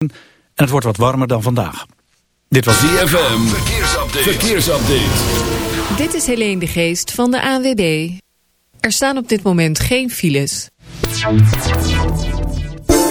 En het wordt wat warmer dan vandaag. Dit was DFM. Verkeersupdate. Verkeersupdate. Dit is Helene de Geest van de ANWB. Er staan op dit moment geen files.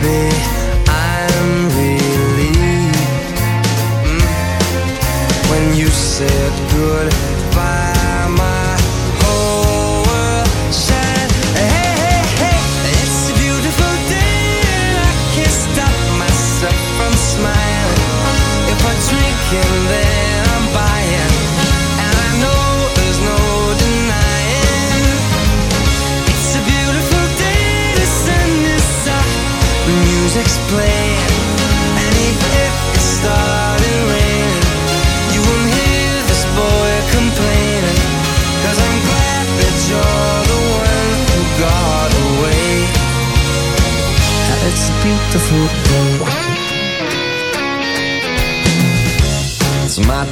baby.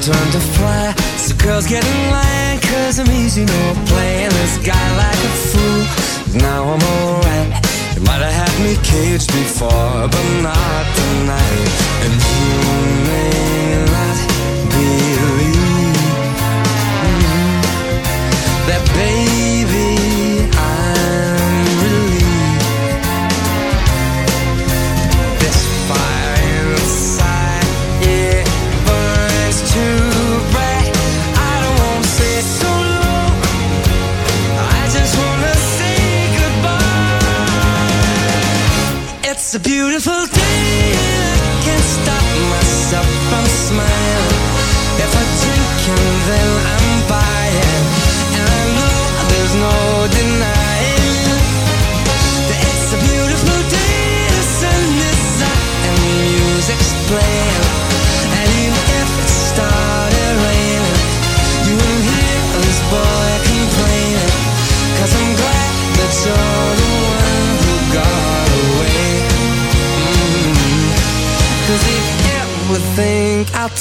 Turn to fly. So girls get in line, cause I'm easy, no playing this guy like a fool. Now I'm alright. You might have had me caged before, but not tonight. And you may not believe mm, that, baby, a beautiful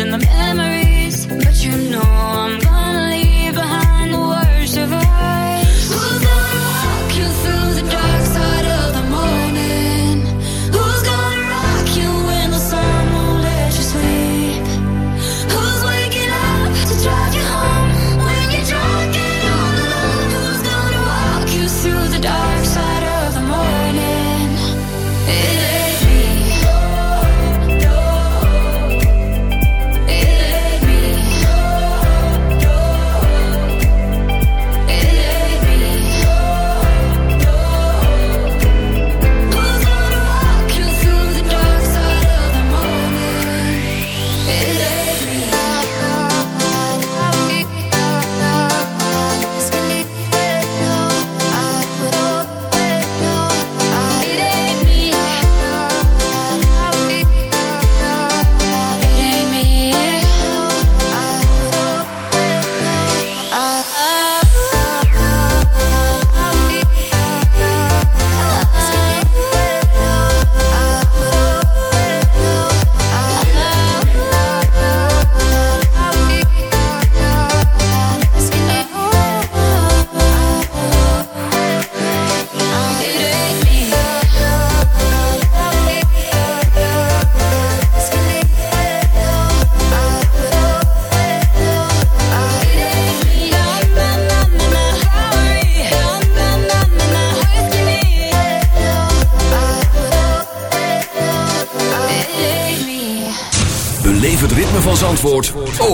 and the memories, but you know I'm gone.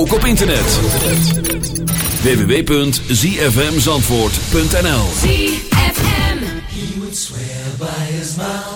ook op internet. www.zfmzandvoort.nl ZFM He would swear by his mouth.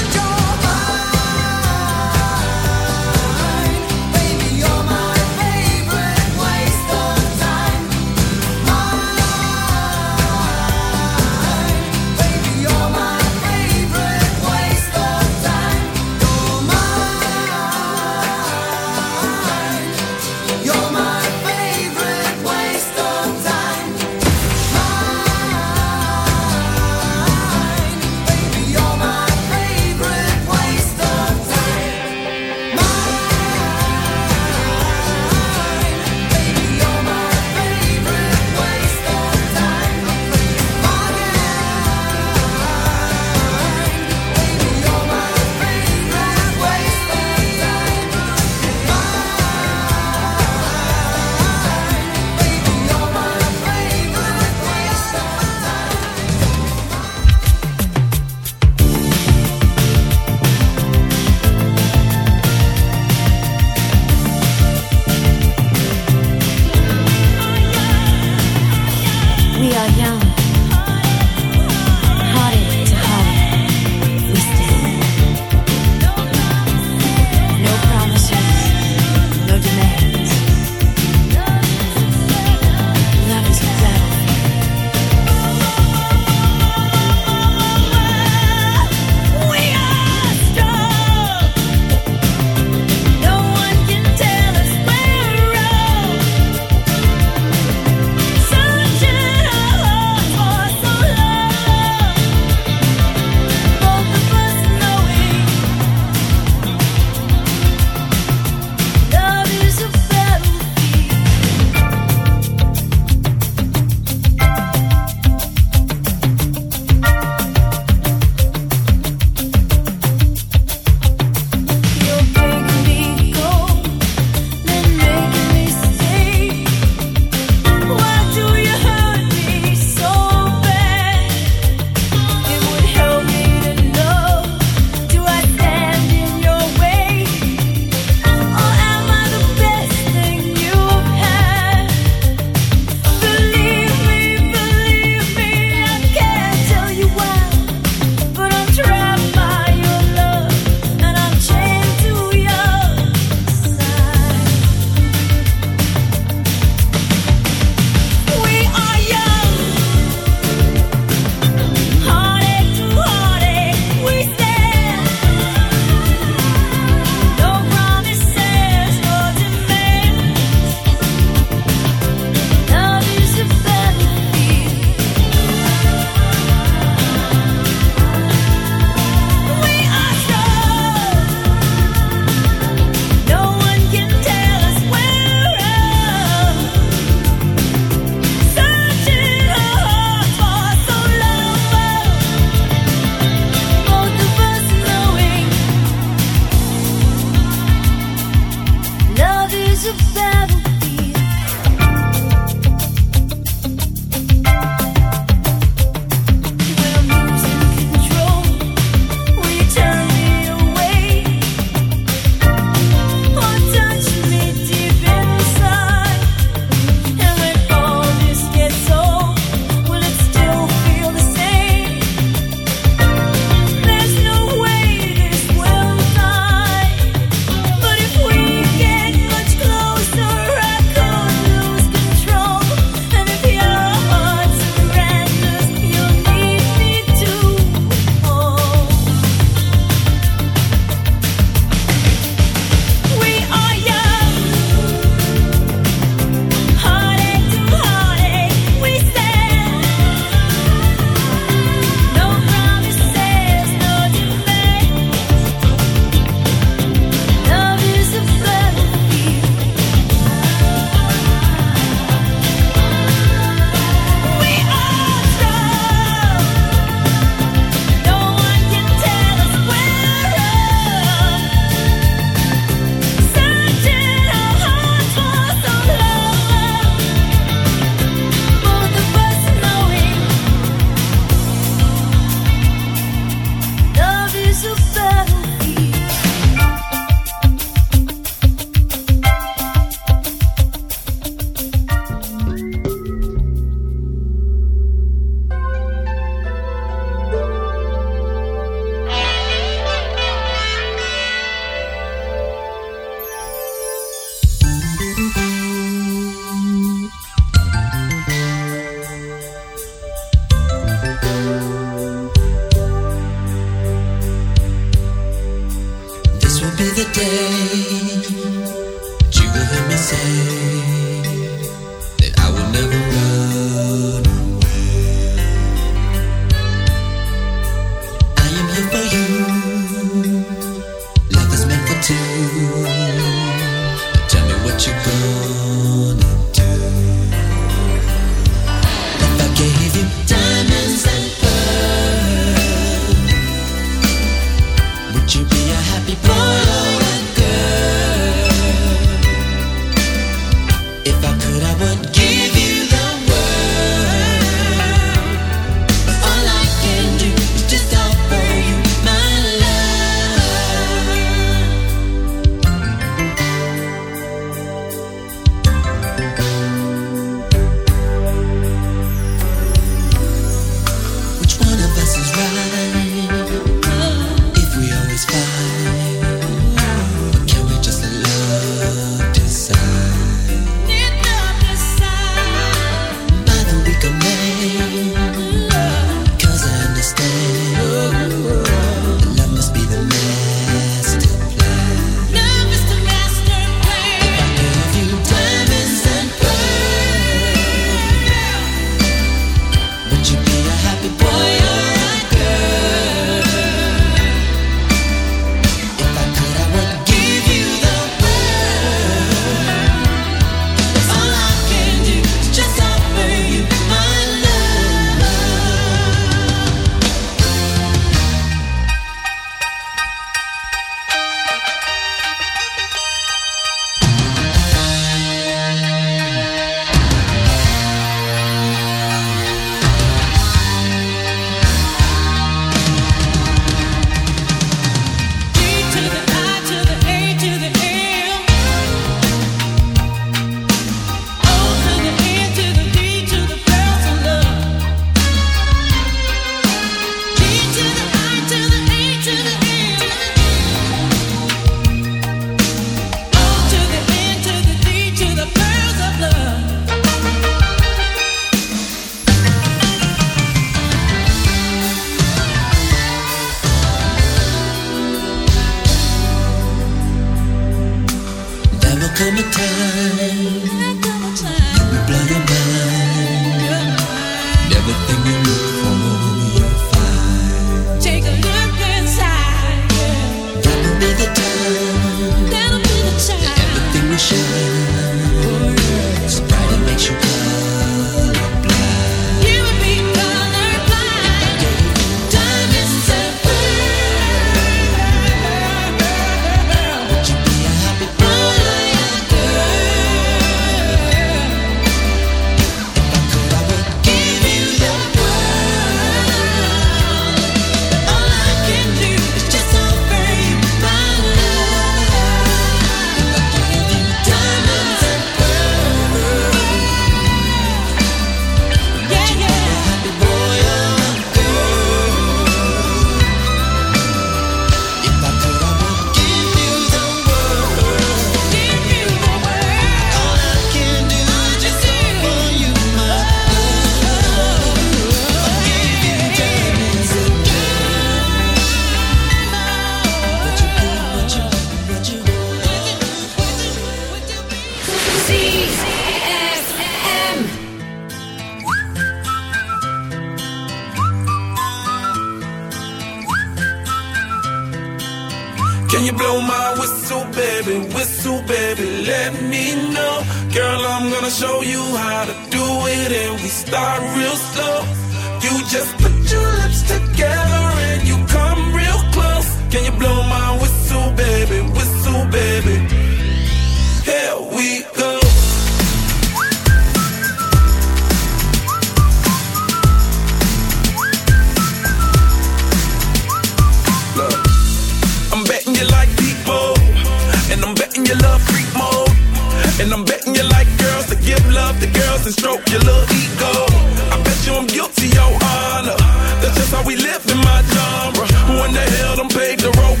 love to girls and stroke your little ego. I bet you I'm guilty, your honor. That's just how we live in my genre. Who in the hell done paved the road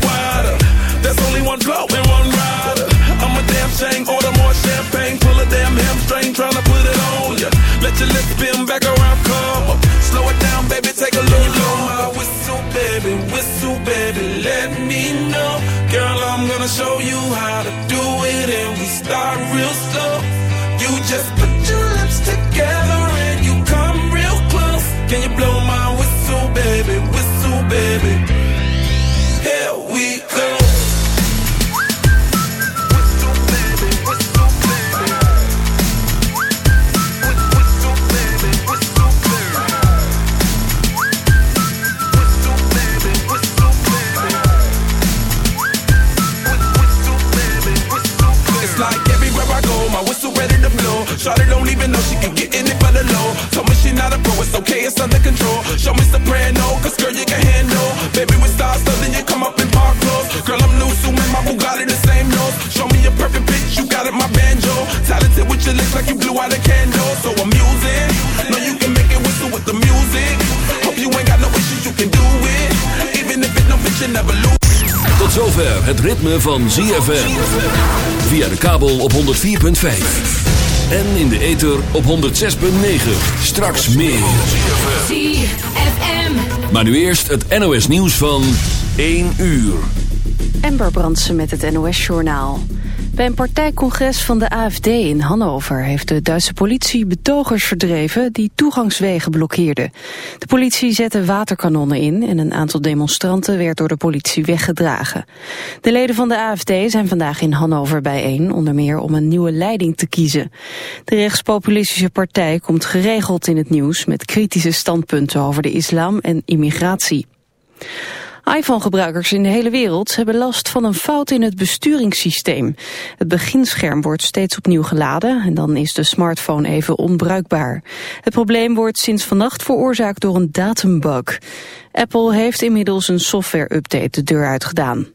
okay, it's under control. Show me soprano, cause girl, you can handle. Baby, with stars, so then you come up in park clothes. Girl, I'm new, so my Bugatti the same nose. Show me a perfect pitch, you got it, my banjo. Talented with your lips like you blew out a candle. So I'm using, know you can make it whistle with the music. Hope you ain't got no issues, you can do it. Even if it don't fit, you never lose. Tot zover het ritme van ZFM. Via de kabel op 104.5. En in de ether op 106.9. Straks meer. ZFM. Maar nu eerst het NOS nieuws van 1 uur. Amber Brandsen met het NOS-journaal. Bij een partijcongres van de AFD in Hannover heeft de Duitse politie betogers verdreven die toegangswegen blokkeerden. De politie zette waterkanonnen in en een aantal demonstranten werd door de politie weggedragen. De leden van de AFD zijn vandaag in Hannover bijeen, onder meer om een nieuwe leiding te kiezen. De rechtspopulistische partij komt geregeld in het nieuws met kritische standpunten over de islam en immigratie iPhone-gebruikers in de hele wereld hebben last van een fout in het besturingssysteem. Het beginscherm wordt steeds opnieuw geladen en dan is de smartphone even onbruikbaar. Het probleem wordt sinds vannacht veroorzaakt door een datumbug. Apple heeft inmiddels een software-update de deur uitgedaan.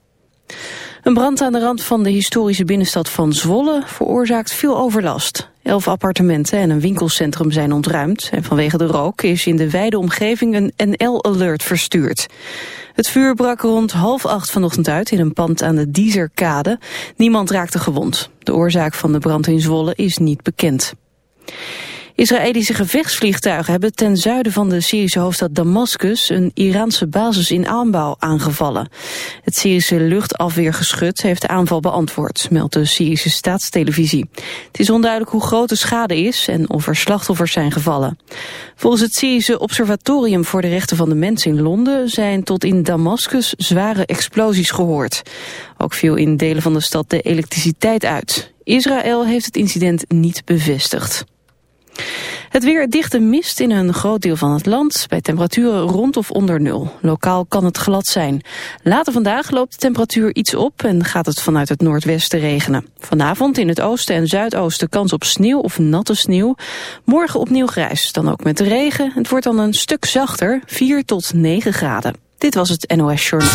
Een brand aan de rand van de historische binnenstad van Zwolle veroorzaakt veel overlast. Elf appartementen en een winkelcentrum zijn ontruimd en vanwege de rook is in de wijde omgeving een NL-alert verstuurd. Het vuur brak rond half acht vanochtend uit in een pand aan de Diezerkade. Niemand raakte gewond. De oorzaak van de brand in Zwolle is niet bekend. Israëlische gevechtsvliegtuigen hebben ten zuiden van de Syrische hoofdstad Damascus een Iraanse basis in aanbouw aangevallen. Het Syrische luchtafweergeschut heeft de aanval beantwoord, meldt de Syrische staatstelevisie. Het is onduidelijk hoe groot de schade is en of er slachtoffers zijn gevallen. Volgens het Syrische Observatorium voor de Rechten van de Mens in Londen zijn tot in Damascus zware explosies gehoord. Ook viel in delen van de stad de elektriciteit uit. Israël heeft het incident niet bevestigd. Het weer dichte mist in een groot deel van het land, bij temperaturen rond of onder nul. Lokaal kan het glad zijn. Later vandaag loopt de temperatuur iets op en gaat het vanuit het noordwesten regenen. Vanavond in het oosten en zuidoosten kans op sneeuw of natte sneeuw. Morgen opnieuw grijs, dan ook met regen. Het wordt dan een stuk zachter, 4 tot 9 graden. Dit was het NOS Journal.